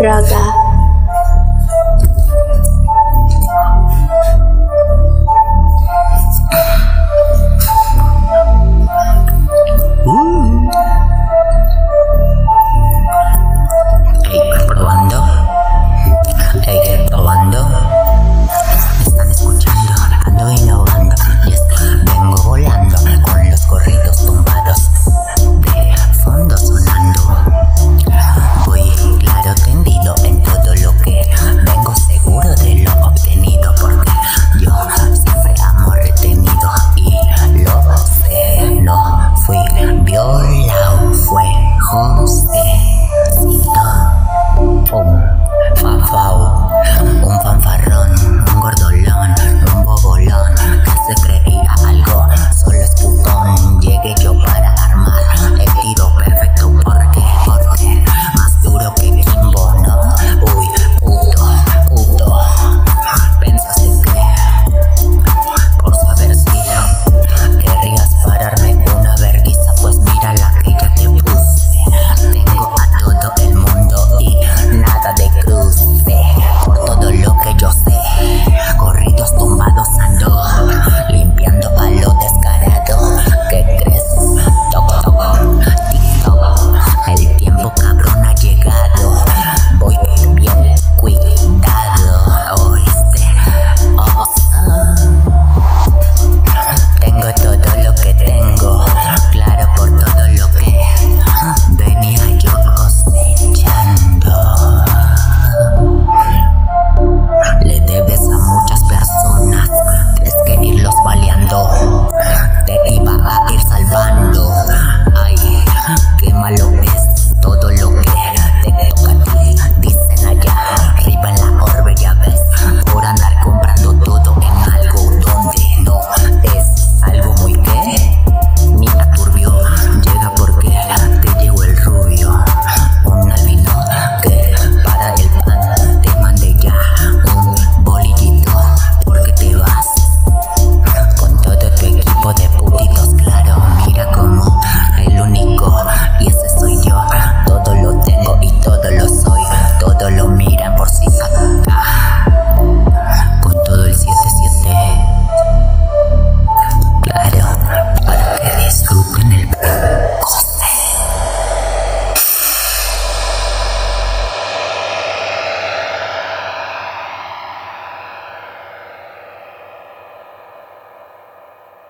raga.